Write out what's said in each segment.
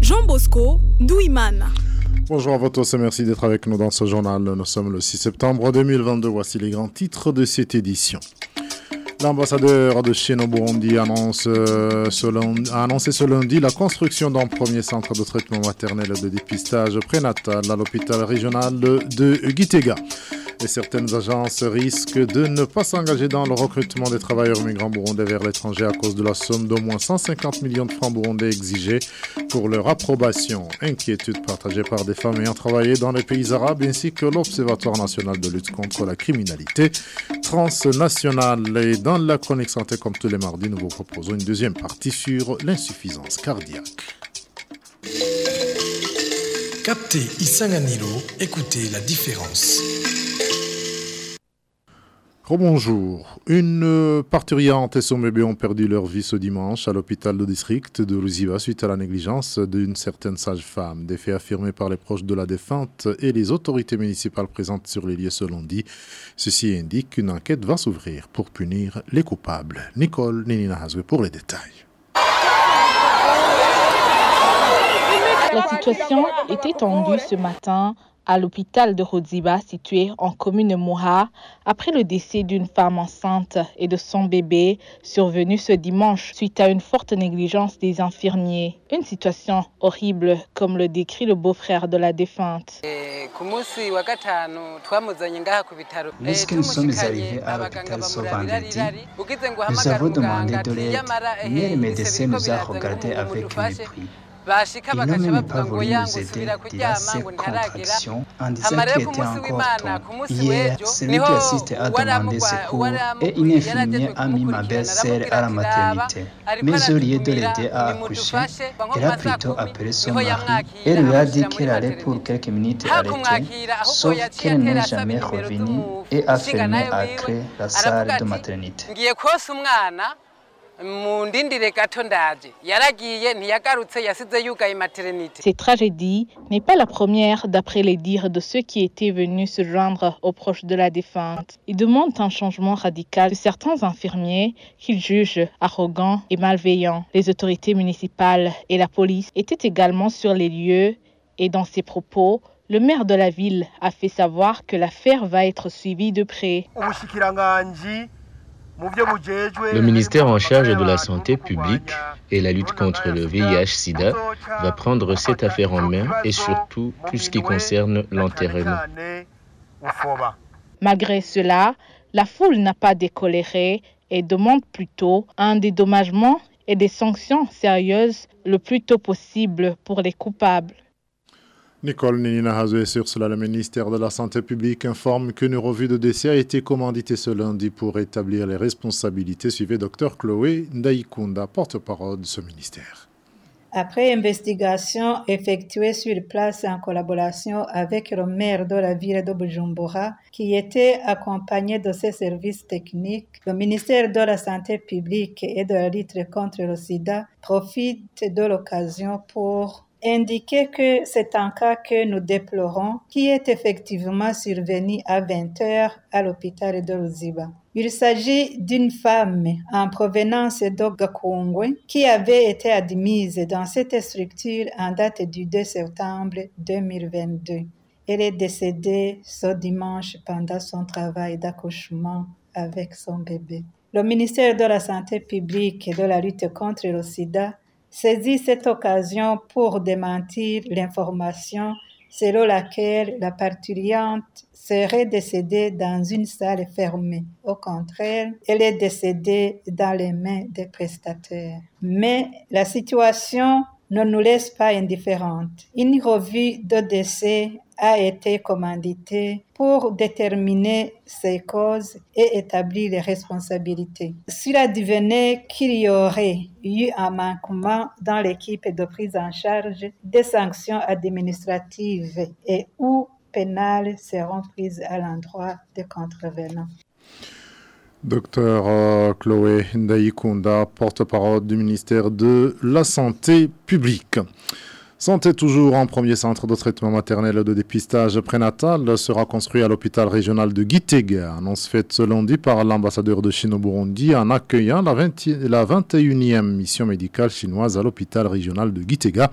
Jean Bosco Douimana Bonjour à vous tous et merci d'être avec nous dans ce journal. Nous sommes le 6 septembre 2022. Voici les grands titres de cette édition. L'ambassadeur de Chine au Burundi annonce, euh, a annoncé ce lundi la construction d'un premier centre de traitement maternel et de dépistage prénatal à l'hôpital régional de Gitega et certaines agences risquent de ne pas s'engager dans le recrutement des travailleurs migrants burundais vers l'étranger à cause de la somme d'au moins 150 millions de francs burundais exigés pour leur approbation. Inquiétude partagée par des femmes ayant travaillé dans les pays arabes ainsi que l'Observatoire national de lutte contre la criminalité transnationale. Et dans la chronique santé, comme tous les mardis, nous vous proposons une deuxième partie sur l'insuffisance cardiaque. Captez Isanganilo, écoutez la différence. Rebonjour. Une parturiante et son bébé ont perdu leur vie ce dimanche à l'hôpital de district de Louziva suite à la négligence d'une certaine sage-femme. Des faits affirmés par les proches de la défunte et les autorités municipales présentes sur les lieux selon dit. Ceci indique qu'une enquête va s'ouvrir pour punir les coupables. Nicole Hazwe pour les détails. La situation était tendue ce matin à l'hôpital de Rodziba situé en commune Moha après le décès d'une femme enceinte et de son bébé survenu ce dimanche suite à une forte négligence des infirmiers. Une situation horrible comme le décrit le beau-frère de la défunte. Lorsque nous sommes arrivés à l'hôpital ce vendredi, nous avons demandé de l'aide, mais le médecin nous a regardés avec mépris. Ils n'ont même pas voulu nous aider via ces contractions en disant qu'il était encore temps. Hier, celui qui assiste a demandé secours et une infirmière a mis ma belle-sœur à la maternité. Mais au lieu de l'aider à accoucher, elle a plutôt appelé son mari et lui a dit qu'elle allait pour quelques minutes arrêter, sauf qu'elle n'est jamais revenue et a fermé à clé la salle de maternité. Cette tragédie n'est pas la première d'après les dires de ceux qui étaient venus se joindre aux proches de la défunte. Ils demandent un changement radical de certains infirmiers qu'ils jugent arrogants et malveillants. Les autorités municipales et la police étaient également sur les lieux et dans ses propos, le maire de la ville a fait savoir que l'affaire va être suivie de près. Le ministère en charge de la santé publique et la lutte contre le VIH-Sida va prendre cette affaire en main et surtout tout ce qui concerne l'enterrement. Malgré cela, la foule n'a pas décoléré et demande plutôt un dédommagement et des sanctions sérieuses le plus tôt possible pour les coupables. Nicole Nina Hazoué sur cela, le ministère de la Santé publique informe qu'une revue de décès a été commanditée ce lundi pour établir les responsabilités. Suivez Dr Chloé Ndaikunda, porte-parole de ce ministère. Après investigation effectuée sur place en collaboration avec le maire de la ville de Bujumbura, qui était accompagné de ses services techniques, le ministère de la Santé publique et de la lutte contre le sida profite de l'occasion pour indiquer que c'est un cas que nous déplorons qui est effectivement survenu à 20 heures à l'hôpital de Luziba. Il s'agit d'une femme en provenance d'Ogakongwe qui avait été admise dans cette structure en date du 2 septembre 2022. Elle est décédée ce dimanche pendant son travail d'accouchement avec son bébé. Le ministère de la Santé publique et de la lutte contre le sida saisit cette occasion pour démentir l'information selon laquelle la parturiente serait décédée dans une salle fermée. Au contraire, elle est décédée dans les mains des prestataires. Mais la situation ne nous laisse pas indifférentes. Une revue de décès a été commandité pour déterminer ses causes et établir les responsabilités. S'il advenait qu'il y aurait eu un manquement dans l'équipe de prise en charge, des sanctions administratives et ou pénales seront prises à l'endroit des contrevenants. Docteur euh, Chloé Ndaikunda, porte-parole du ministère de la Santé publique. Santé toujours en premier centre de traitement maternel de dépistage prénatal sera construit à l'hôpital régional de Gitega. Annonce faite ce lundi par l'ambassadeur de Chine au Burundi en accueillant la, 21e mission médicale chinoise à l'hôpital régional de Gitega.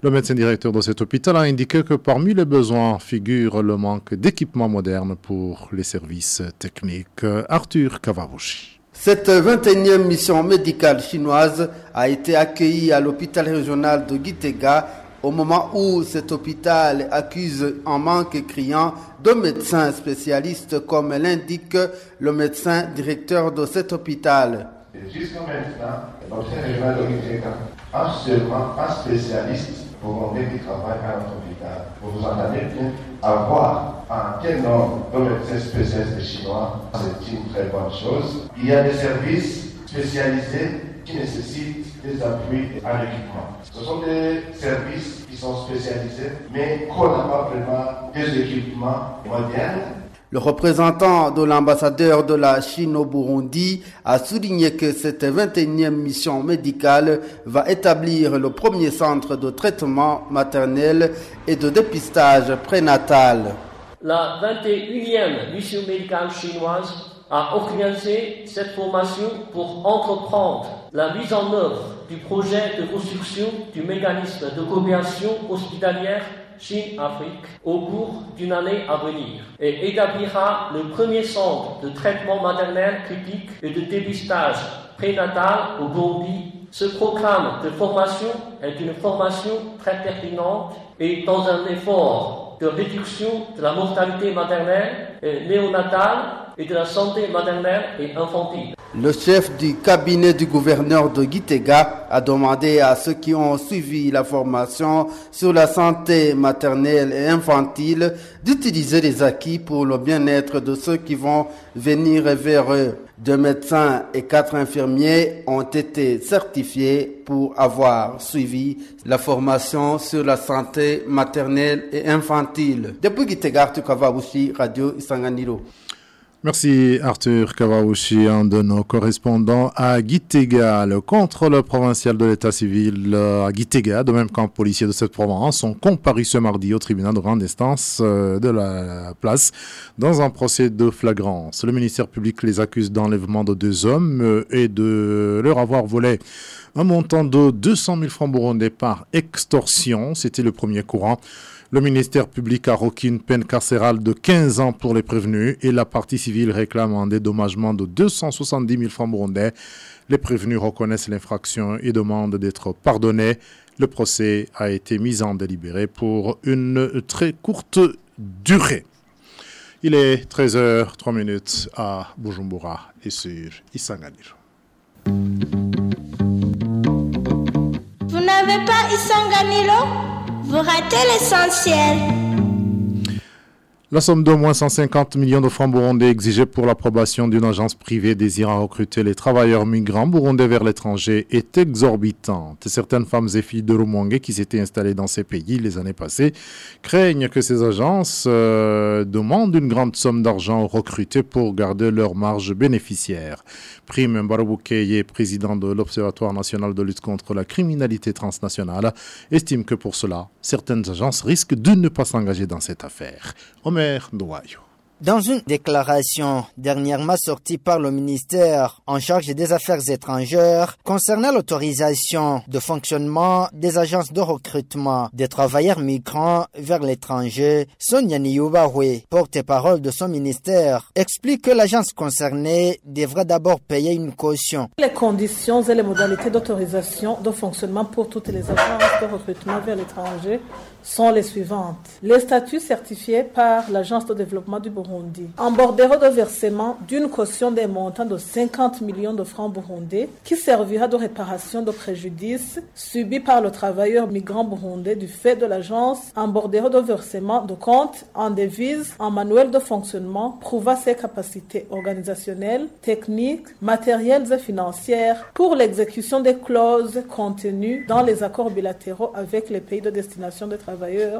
Le médecin directeur de cet hôpital a indiqué que parmi les besoins figure le manque d'équipements modernes pour les services techniques. Arthur Kavarushi. Cette 21e mission médicale chinoise a été accueillie à l'hôpital régional de Gitega au moment où cet hôpital accuse un manque criant de médecins spécialistes, comme l'indique le médecin directeur de cet hôpital. Jusqu'à maintenant, l'hôpital régional de a seulement un spécialiste pour monter du travail à notre. Vous vous entendez bien avoir un tel nombre de médecins spécialistes chinois, c'est une très bonne chose. Il y a des services spécialisés qui nécessitent des appuis à l'équipement. Ce sont des services qui sont spécialisés, mais qu'on n'a pas vraiment des équipements modernes le représentant de l'ambassadeur de la Chine au Burundi a souligné que cette 21e mission médicale va établir le premier centre de traitement maternel et de dépistage prénatal. La 21e mission médicale chinoise a organisé cette formation pour entreprendre la mise en œuvre du projet de construction du mécanisme de coopération hospitalière Chine-Afrique au cours d'une année à venir et établira le premier centre de traitement maternel critique et de dépistage prénatal au Burundi. Ce programme de formation est une formation très pertinente et dans un effort de réduction de la mortalité maternelle et néonatale et de la santé maternelle et infantile. Le chef du cabinet du gouverneur de Gitega a demandé à ceux qui ont suivi la formation sur la santé maternelle et infantile d'utiliser les acquis pour le bien-être de ceux qui vont venir vers eux. Deux médecins et quatre infirmiers ont été certifiés pour avoir suivi la formation sur la santé maternelle et infantile. Depuis Gitega, Radio Isanganiro. Merci Arthur Kawaouchi, un de nos correspondants à Gitega. Le contrôleur provincial de l'état civil euh, à Gitega, de même qu'un policier de cette province, ont comparu ce mardi au tribunal de grande instance euh, de la place dans un procès de flagrance. Le ministère public les accuse d'enlèvement de deux hommes euh, et de leur avoir volé un montant de 200 000 francs burundais par extorsion. C'était le premier courant. Le ministère public a requis une peine carcérale de 15 ans pour les prévenus et la partie civile réclame un dédommagement de 270 000 francs burundais. Les prévenus reconnaissent l'infraction et demandent d'être pardonnés. Le procès a été mis en délibéré pour une très courte durée. Il est 13h03 minutes à Bujumbura et sur Isanganiro. Vous n'avez pas Isanganiro? Vous ratez l'essentiel. La somme d'au moins 150 millions de francs burundais exigée pour l'approbation d'une agence privée désirant recruter les travailleurs migrants burundais vers l'étranger est exorbitante. Certaines femmes et filles de Rumongue qui s'étaient installées dans ces pays les années passées craignent que ces agences euh, demandent une grande somme d'argent aux recrutés pour garder leur marge bénéficiaire. Prime Mbaraboukeye, président de l'Observatoire national de lutte contre la criminalité transnationale, estime que pour cela, certaines agences risquent de ne pas s'engager dans cette affaire. Dans une déclaration dernièrement sortie par le ministère en charge des Affaires étrangères concernant l'autorisation de fonctionnement des agences de recrutement des travailleurs migrants vers l'étranger, Sonia Niyubahwe, porte-parole de son ministère, explique que l'agence concernée devra d'abord payer une caution. Les conditions et les modalités d'autorisation de fonctionnement pour toutes les agences de recrutement vers l'étranger sont les suivantes. Les statuts certifiés par l'Agence de développement du Burundi. Un bordereau de versement d'une caution des montants de 50 millions de francs burundais qui servira de réparation de préjudices subis par le travailleur migrant burundais du fait de l'agence. Un bordereau de versement de compte en devise, en manuel de fonctionnement prouvant ses capacités organisationnelles, techniques, matérielles et financières pour l'exécution des clauses contenues dans les accords bilatéraux avec les pays de destination des travailleurs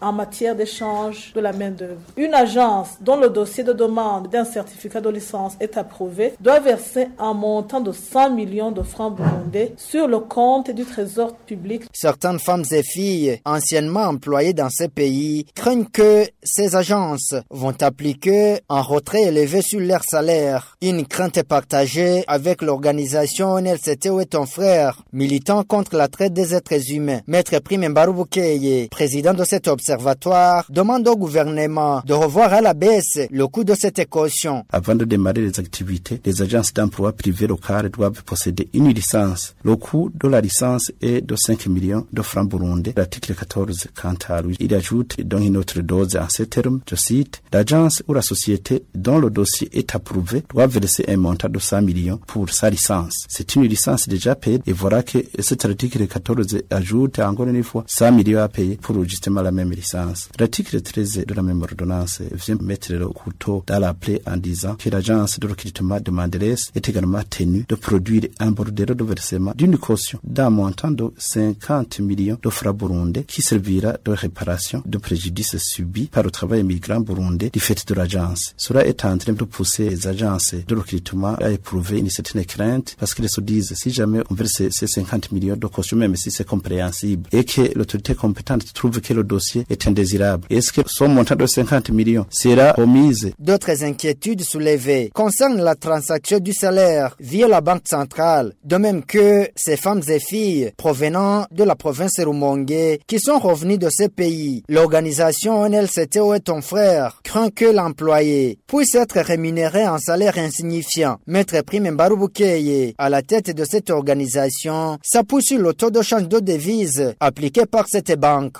en matière d'échange de la main-d'œuvre. Une agence dont le dossier de demande d'un certificat de licence est approuvé, doit verser un montant de 100 millions de francs burundais sur le compte du trésor public. Certaines femmes et filles anciennement employées dans ces pays craignent que ces agences vont appliquer un retrait élevé sur leur salaire. Une crainte partagée avec l'organisation NLCT est ton frère, militant contre la traite des êtres humains. Maître Prime Mbarouboukéye, président de cet observatoire, demande au gouvernement de revoir à la baisse le coût de cette équation. Avant de démarrer les activités, les agences d'emploi privées locales doivent posséder une licence. Le coût de la licence est de 5 millions de francs burundais. L'article 14, quant à lui, il ajoute dans une autre dose en ces termes, je cite, l'agence ou la société dont le dossier est approuvé doit verser un montant de 100 millions pour sa licence. C'est une licence déjà payée et voilà que cet article 14 ajoute encore une fois 100 millions à payer pour la même licence. L'article 13 de la même ordonnance vient mettre le couteau dans la plaie en disant que l'agence de recrutement de Mandelès est également tenue de produire un bordereau de versement d'une caution d'un montant de 50 millions de francs burundais qui servira de réparation de préjudices subis par le travail migrant burundais du fait de l'agence. Cela est en train de pousser les agences de recrutement à éprouver une certaine crainte parce qu'ils se disent si jamais on verse ces 50 millions de caution, même si c'est compréhensible, et que l'autorité compétente trouve que le dossier est indésirable, est-ce que son montant de 50 millions sera remise D'autres inquiétudes soulevées concernent la transaction du salaire via la Banque centrale, de même que ces femmes et filles provenant de la province Rumongue qui sont revenues de ces pays. L'organisation NLCTO et ton frère craint que l'employé puisse être rémunéré en salaire insignifiant. Maître Prime Mbarouboukéye, à la tête de cette organisation, s'appuie sur le taux de change de devise appliqué par cette banque.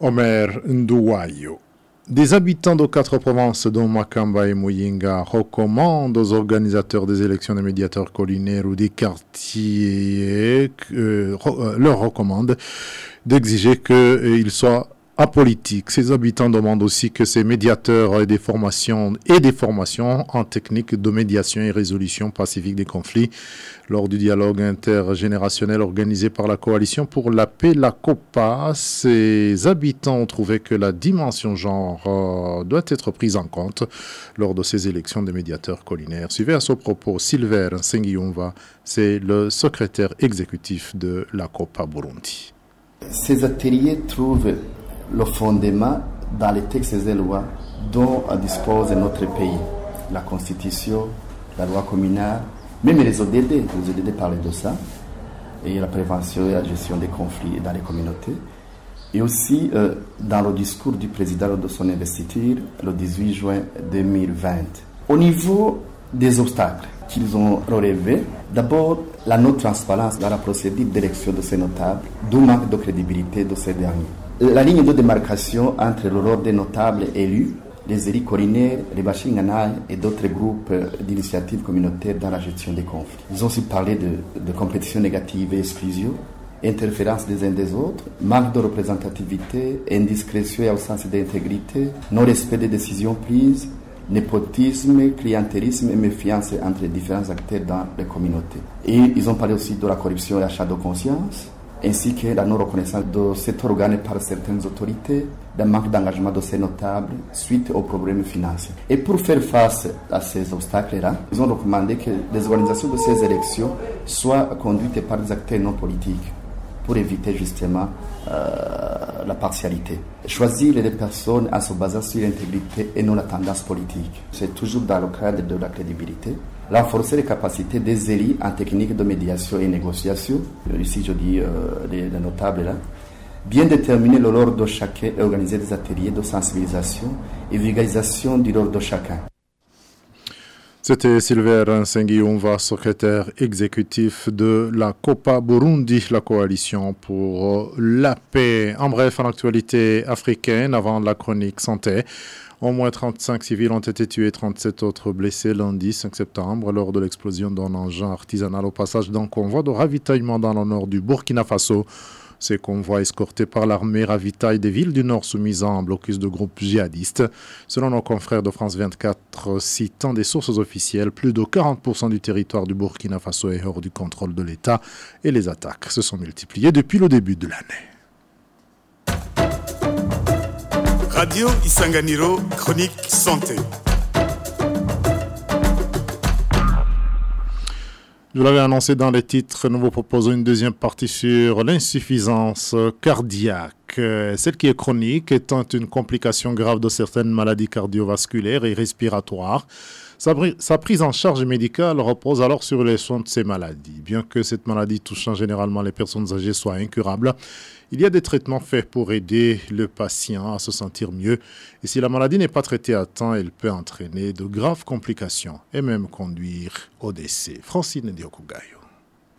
Omer Ndouayo. Des habitants de quatre provinces, dont Makamba et Muyinga, recommandent aux organisateurs des élections des médiateurs collinaires ou des quartiers, euh, leur recommandent d'exiger qu'ils soient apolitiques. Ces habitants demandent aussi que ces médiateurs aient des formations et des formations en technique de médiation et résolution pacifique des conflits lors du dialogue intergénérationnel organisé par la coalition pour la paix, la COPA. Ces habitants ont trouvé que la dimension genre euh, doit être prise en compte lors de ces élections des médiateurs collinaires. Suivez à ce propos Silver Sengiumva, c'est le secrétaire exécutif de la COPA Burundi. Ces ateliers trouvent le fondement dans les textes et lois dont dispose notre pays. La Constitution, la loi communale, même les ODD, les ODD parlent de ça, et la prévention et la gestion des conflits dans les communautés. Et aussi euh, dans le discours du président de son investiture le 18 juin 2020. Au niveau des obstacles qu'ils ont relevés, d'abord la non-transparence dans la procédure d'élection de ces notables, d'où manque de crédibilité de ces derniers la ligne de démarcation entre le rôle des notables élus, les élus collinaires, les Bachinganaï et d'autres groupes d'initiatives communautaires dans la gestion des conflits. Ils ont aussi parlé de, de compétition négative et exclusion, interférence des uns des autres, manque de représentativité, indiscrétion et absence d'intégrité, non-respect des décisions prises, népotisme, clientélisme et méfiance entre les différents acteurs dans les communautés. Et ils ont parlé aussi de la corruption et l'achat de conscience, ainsi que la non-reconnaissance de cet organe par certaines autorités, d'un manque d'engagement de ces notables suite aux problèmes financiers. Et pour faire face à ces obstacles-là, ils ont recommandé que les organisations de ces élections soient conduites par des acteurs non politiques pour éviter justement euh, la partialité. Choisir les personnes en se basant sur l'intégrité et non la tendance politique. C'est toujours dans le cadre de la crédibilité renforcer les capacités des élus en technique de médiation et négociation, ici je dis euh, les, notables là, bien déterminer le rôle de chacun et organiser des ateliers de sensibilisation et vulgarisation du rôle de chacun. C'était Silver Sengiumva, secrétaire exécutif de la COPA Burundi, la coalition pour la paix. En bref, en actualité africaine, avant la chronique santé, au moins 35 civils ont été tués, 37 autres blessés lundi 5 septembre lors de l'explosion d'un engin artisanal au passage d'un convoi de ravitaillement dans le nord du Burkina Faso. Ces convois escortés par l'armée ravitaillent des villes du nord soumises à un blocus de groupes djihadistes. Selon nos confrères de France 24, citant des sources officielles, plus de 40% du territoire du Burkina Faso est hors du contrôle de l'État et les attaques se sont multipliées depuis le début de l'année. Radio Isanganiro, chronique santé. Je l'avais annoncé dans les titres, nous vous proposons une deuxième partie sur l'insuffisance cardiaque. Celle qui est chronique étant une complication grave de certaines maladies cardiovasculaires et respiratoires. Sa, prise en charge médicale repose alors sur les soins de ces maladies. Bien que cette maladie touchant généralement les personnes âgées soit incurable, il y a des traitements faits pour aider le patient à se sentir mieux. Et si la maladie n'est pas traitée à temps, elle peut entraîner de graves complications et même conduire au décès. Francine.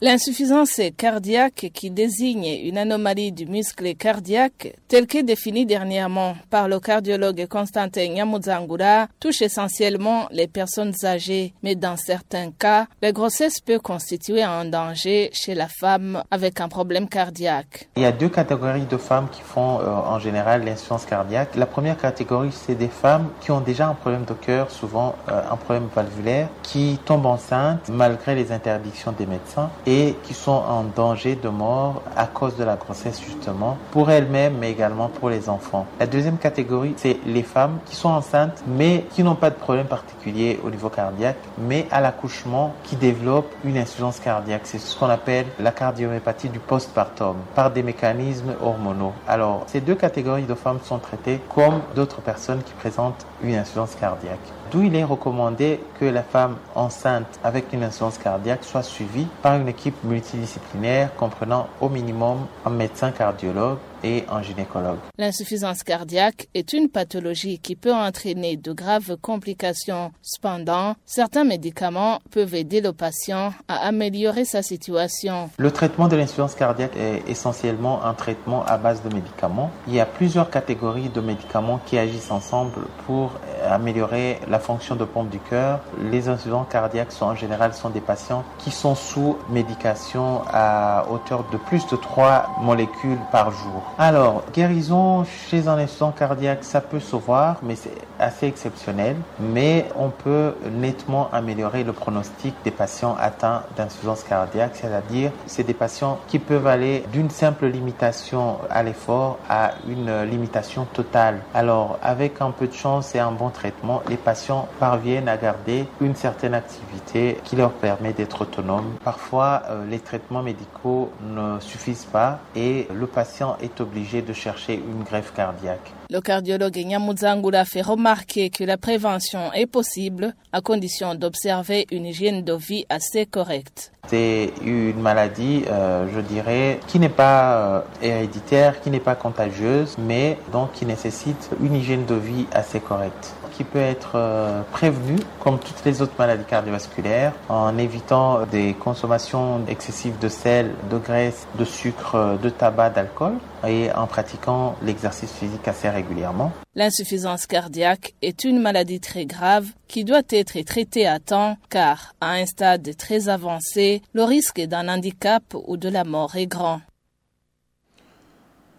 L'insuffisance cardiaque qui désigne une anomalie du muscle cardiaque, telle que définie dernièrement par le cardiologue Constantin Nyamuzangura, touche essentiellement les personnes âgées, mais dans certains cas, la grossesse peut constituer un danger chez la femme avec un problème cardiaque. Il y a deux catégories de femmes qui font euh, en général l'insuffisance cardiaque. La première catégorie, c'est des femmes qui ont déjà un problème de cœur, souvent euh, un problème valvulaire, qui tombent enceintes malgré les interdictions des médecins et qui sont en danger de mort à cause de la grossesse justement, pour elles-mêmes mais également pour les enfants. La deuxième catégorie, c'est les femmes qui sont enceintes mais qui n'ont pas de problème particulier au niveau cardiaque, mais à l'accouchement qui développent une insuffisance cardiaque. C'est ce qu'on appelle la cardiomyopathie du postpartum par des mécanismes hormonaux. Alors, ces deux catégories de femmes sont traitées comme d'autres personnes qui présentent une insuffisance cardiaque. D'où il est recommandé que la femme enceinte avec une insuffisance cardiaque soit suivie par une multidisciplinaire comprenant au minimum un médecin cardiologue, et un gynécologue. L'insuffisance cardiaque est une pathologie qui peut entraîner de graves complications. Cependant, certains médicaments peuvent aider le patient à améliorer sa situation. Le traitement de l'insuffisance cardiaque est essentiellement un traitement à base de médicaments. Il y a plusieurs catégories de médicaments qui agissent ensemble pour améliorer la fonction de pompe du cœur. Les insuffisants cardiaques sont en général sont des patients qui sont sous médication à hauteur de plus de 3 molécules par jour. Alors, guérison chez un insuffisant cardiaque, ça peut se voir, mais c'est assez exceptionnel. Mais on peut nettement améliorer le pronostic des patients atteints d'insuffisance cardiaque, c'est-à-dire c'est des patients qui peuvent aller d'une simple limitation à l'effort à une limitation totale. Alors, avec un peu de chance et un bon traitement, les patients parviennent à garder une certaine activité qui leur permet d'être autonomes. Parfois, euh, les traitements médicaux ne suffisent pas et le patient est obligé de chercher une greffe cardiaque. Le cardiologue Nyamuzangula fait remarquer que la prévention est possible à condition d'observer une hygiène de vie assez correcte. C'est une maladie, euh, je dirais, qui n'est pas euh, héréditaire, qui n'est pas contagieuse, mais donc qui nécessite une hygiène de vie assez correcte qui peut être euh, prévenu, comme toutes les autres maladies cardiovasculaires, en évitant des consommations excessives de sel, de graisse, de sucre, de tabac, d'alcool, et en pratiquant l'exercice physique assez régulièrement. L'insuffisance cardiaque est une maladie très grave qui doit être traitée à temps car à un stade très avancé, le risque d'un handicap ou de la mort est grand.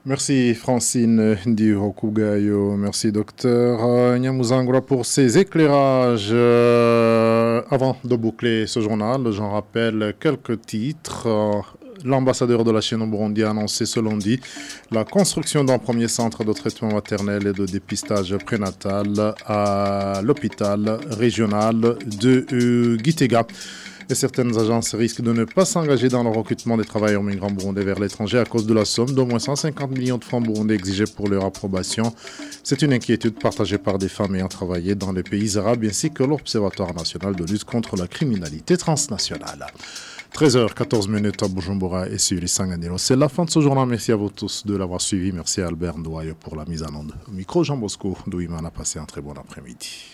Merci Francine Ndirokugayo, merci docteur Nyamuzangura pour ces éclairages. Euh, avant de boucler ce journal, j'en rappelle quelques titres. L'ambassadeur de la Chine au Burundi a annoncé ce lundi la construction d'un premier centre de traitement maternel et de dépistage prénatal à l'hôpital régional de euh, Gitega et certaines agences risquent de ne pas s'engager dans le recrutement des travailleurs migrants burundais vers l'étranger à cause de la somme d'au moins 150 millions de francs burundais exigés pour leur approbation. C'est une inquiétude partagée par des femmes ayant travaillé dans les pays arabes ainsi que l'Observatoire national de lutte contre la criminalité transnationale. 13h14 minutes à Bujumbura et sur Isanganiro. C'est la fin de ce journal. Merci à vous tous de l'avoir suivi. Merci à Albert Ndouaye pour la mise en onde. Au micro, Jean Bosco, Douiman a passé un très bon après-midi.